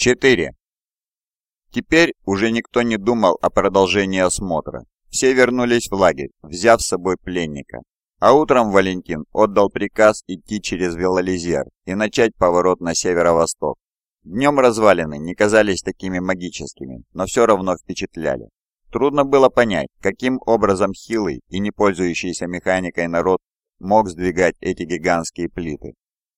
4. Теперь уже никто не думал о продолжении осмотра. Все вернулись в лагерь, взяв с собой пленника. А утром Валентин отдал приказ идти через Велолизер и начать поворот на северо-восток. Днем развалины не казались такими магическими, но все равно впечатляли. Трудно было понять, каким образом хилый и не пользующийся механикой народ мог сдвигать эти гигантские плиты.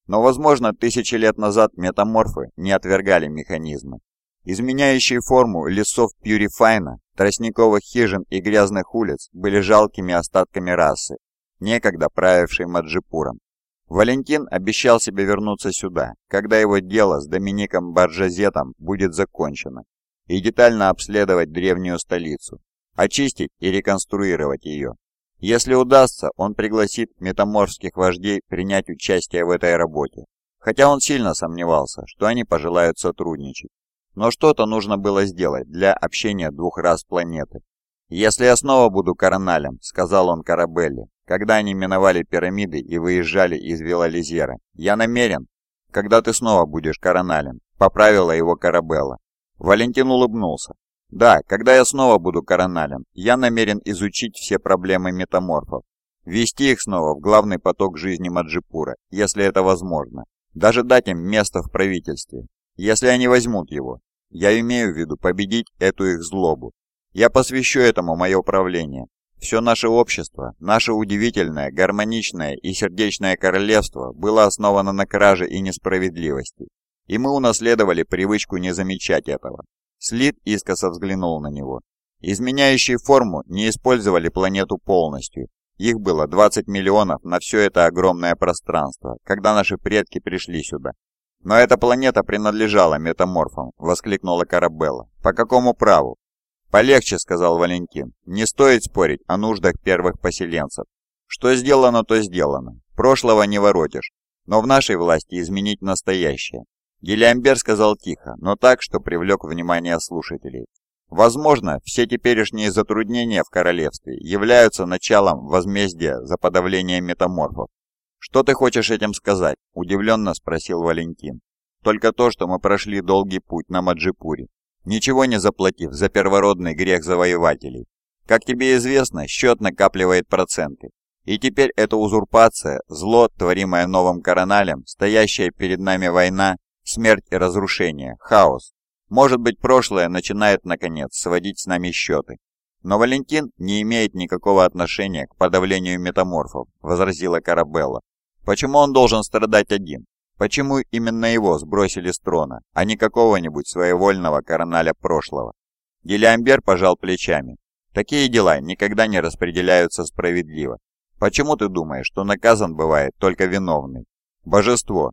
Но, возможно, тысячи лет назад метаморфы не отвергали механизмы. Изменяющие форму лесов Пьюрифайна, тростниковых хижин и грязных улиц были жалкими остатками расы, некогда правившей Маджипуром. Валентин обещал себе вернуться сюда, когда его дело с Домиником Баржазетом будет закончено, и детально обследовать древнюю столицу, очистить и реконструировать ее. Если удастся, он пригласит метаморфских вождей принять участие в этой работе, хотя он сильно сомневался, что они пожелают сотрудничать. Но что-то нужно было сделать для общения двух рас планеты. «Если я снова буду короналем», — сказал он Карабелле, когда они миновали пирамиды и выезжали из Вилализера. «Я намерен, когда ты снова будешь короналем», — поправила его Карабелла. Валентин улыбнулся. Да, когда я снова буду короналем, я намерен изучить все проблемы метаморфов, ввести их снова в главный поток жизни Маджипура, если это возможно, даже дать им место в правительстве, если они возьмут его. Я имею в виду победить эту их злобу. Я посвящу этому мое правление. Все наше общество, наше удивительное, гармоничное и сердечное королевство было основано на краже и несправедливости. И мы унаследовали привычку не замечать этого. Слит искоса взглянул на него. Изменяющие форму не использовали планету полностью. Их было 20 миллионов на все это огромное пространство, когда наши предки пришли сюда. «Но эта планета принадлежала метаморфам», — воскликнула Карабелла. «По какому праву?» «Полегче», — сказал Валентин. «Не стоит спорить о нуждах первых поселенцев. Что сделано, то сделано. Прошлого не воротишь. Но в нашей власти изменить настоящее. Гелиамбер сказал тихо, но так, что привлек внимание слушателей. Возможно, все теперешние затруднения в королевстве являются началом возмездия за подавление метаморфов. «Что ты хочешь этим сказать?» – удивленно спросил Валентин. «Только то, что мы прошли долгий путь на Маджипуре, ничего не заплатив за первородный грех завоевателей. Как тебе известно, счет накапливает проценты. И теперь эта узурпация, зло, творимое новым короналем, стоящая перед нами война, смерть и разрушение, хаос. Может быть, прошлое начинает, наконец, сводить с нами счеты. Но Валентин не имеет никакого отношения к подавлению метаморфов, возразила Карабелла. Почему он должен страдать один? Почему именно его сбросили с трона, а не какого-нибудь своевольного короналя прошлого? Гелиамбер пожал плечами. Такие дела никогда не распределяются справедливо. Почему ты думаешь, что наказан бывает только виновный? Божество,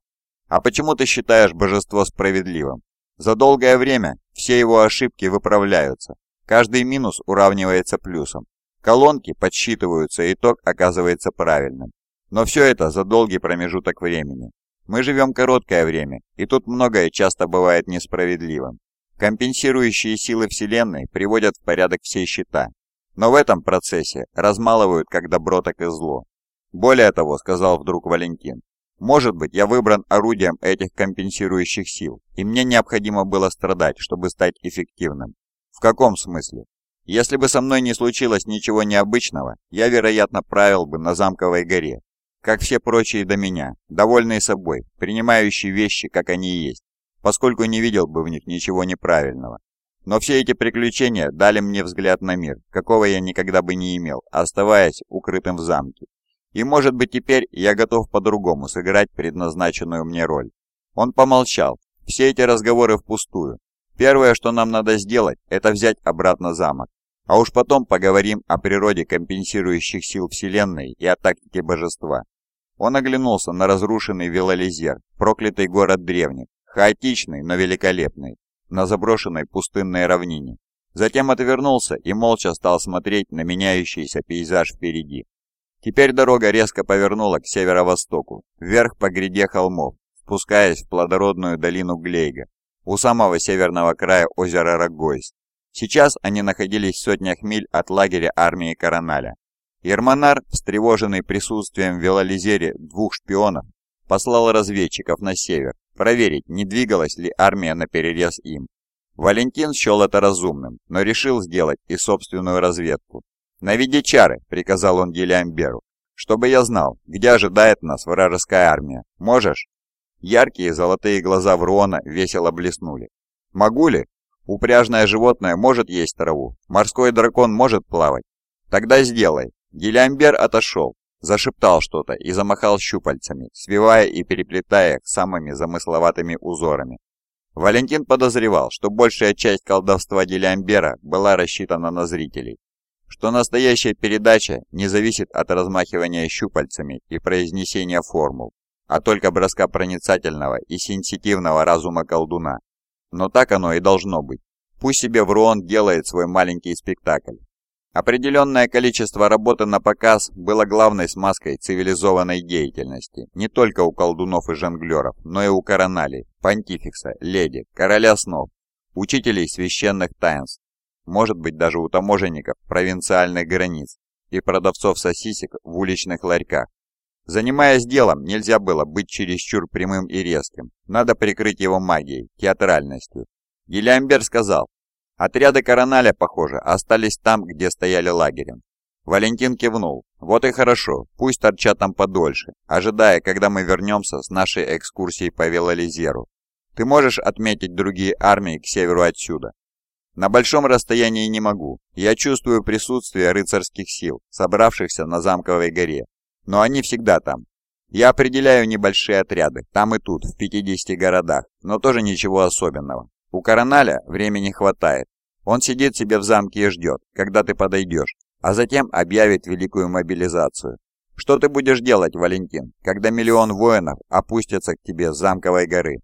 а почему ты считаешь божество справедливым? За долгое время все его ошибки выправляются. Каждый минус уравнивается плюсом. Колонки подсчитываются, итог оказывается правильным. Но все это за долгий промежуток времени. Мы живем короткое время, и тут многое часто бывает несправедливым. Компенсирующие силы Вселенной приводят в порядок все счета. Но в этом процессе размалывают как добро, так и зло. Более того, сказал вдруг Валентин, может быть, я выбран орудием этих компенсирующих сил, и мне необходимо было страдать, чтобы стать эффективным. В каком смысле? Если бы со мной не случилось ничего необычного, я, вероятно, правил бы на замковой горе, как все прочие до меня, довольный собой, принимающий вещи, как они есть, поскольку не видел бы в них ничего неправильного. Но все эти приключения дали мне взгляд на мир, какого я никогда бы не имел, оставаясь укрытым в замке. И может быть теперь я готов по-другому сыграть предназначенную мне роль. Он помолчал. Все эти разговоры впустую. Первое, что нам надо сделать, это взять обратно замок. А уж потом поговорим о природе компенсирующих сил Вселенной и о тактике божества. Он оглянулся на разрушенный Велолизер, проклятый город древних, хаотичный, но великолепный, на заброшенной пустынной равнине. Затем отвернулся и молча стал смотреть на меняющийся пейзаж впереди. Теперь дорога резко повернула к северо-востоку, вверх по гряде холмов, спускаясь в плодородную долину Глейга, у самого северного края озера Рогойс. Сейчас они находились в сотнях миль от лагеря армии Короналя. Ермонар, встревоженный присутствием в Велолизере двух шпионов, послал разведчиков на север, проверить, не двигалась ли армия на перерез им. Валентин счел это разумным, но решил сделать и собственную разведку. «Наведи чары», — приказал он Гелиамберу, — «чтобы я знал, где ожидает нас вражеская армия. Можешь?» Яркие золотые глаза Вруона весело блеснули. «Могу ли? Упряжное животное может есть траву, морской дракон может плавать. Тогда сделай». Гелиамбер отошел, зашептал что-то и замахал щупальцами, свивая и переплетая их самыми замысловатыми узорами. Валентин подозревал, что большая часть колдовства Гелиамбера была рассчитана на зрителей, что настоящая передача не зависит от размахивания щупальцами и произнесения формул, а только броска проницательного и сенситивного разума колдуна. Но так оно и должно быть. Пусть себе Вруон делает свой маленький спектакль. Определенное количество работы на показ было главной смазкой цивилизованной деятельности не только у колдунов и жонглеров, но и у короналей, понтификса, леди, короля снов, учителей священных таинств, может быть даже у таможенников провинциальных границ и продавцов сосисек в уличных ларьках. Занимаясь делом, нельзя было быть чересчур прямым и резким, надо прикрыть его магией, театральностью. Гелиамбер сказал, отряды Короналя, похоже, остались там, где стояли лагерем. Валентин кивнул. «Вот и хорошо, пусть торчат там подольше, ожидая, когда мы вернемся с нашей экскурсией по Велолизеру. Ты можешь отметить другие армии к северу отсюда?» На большом расстоянии не могу. Я чувствую присутствие рыцарских сил, собравшихся на Замковой горе. Но они всегда там. Я определяю небольшие отряды, там и тут, в 50 городах, но тоже ничего особенного. У Короналя времени хватает. Он сидит себе в замке и ждет, когда ты подойдешь, а затем объявит великую мобилизацию. Что ты будешь делать, Валентин, когда миллион воинов опустятся к тебе с замковой горы?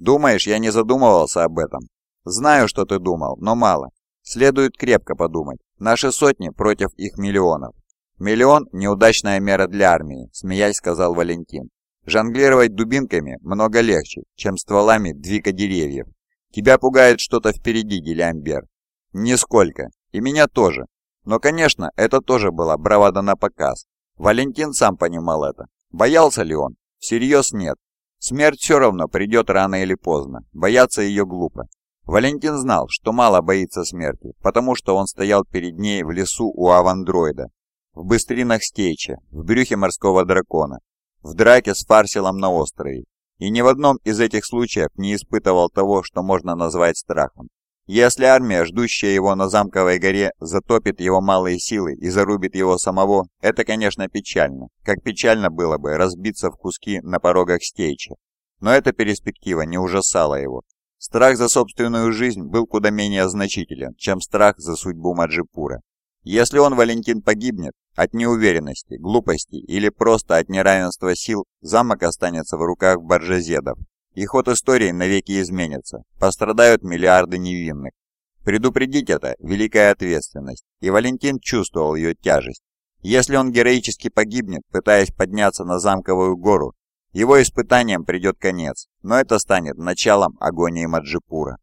Думаешь, я не задумывался об этом? Знаю, что ты думал, но мало. Следует крепко подумать. Наши сотни против их миллионов. Миллион – неудачная мера для армии, смеясь сказал Валентин. Жонглировать дубинками много легче, чем стволами двига деревьев. Тебя пугает что-то впереди, Гелиамбер. Нисколько. И меня тоже. Но, конечно, это тоже была бравада на показ. Валентин сам понимал это. Боялся ли он? Всерьез нет. Смерть все равно придет рано или поздно. Бояться ее глупо. Валентин знал, что мало боится смерти, потому что он стоял перед ней в лесу у Авандроида, в быстринах Стейча, в брюхе морского дракона, в драке с Фарсилом на острове, и ни в одном из этих случаев не испытывал того, что можно назвать страхом. Если армия, ждущая его на Замковой горе, затопит его малые силы и зарубит его самого, это, конечно, печально, как печально было бы разбиться в куски на порогах Стейча. Но эта перспектива не ужасала его, Страх за собственную жизнь был куда менее значителен, чем страх за судьбу Маджипура. Если он, Валентин, погибнет от неуверенности, глупости или просто от неравенства сил, замок останется в руках баржезедов. И ход истории навеки изменится, пострадают миллиарды невинных. Предупредить это – великая ответственность, и Валентин чувствовал ее тяжесть. Если он героически погибнет, пытаясь подняться на замковую гору, его испытаниям придет конец, но это станет началом агонии Маджипура.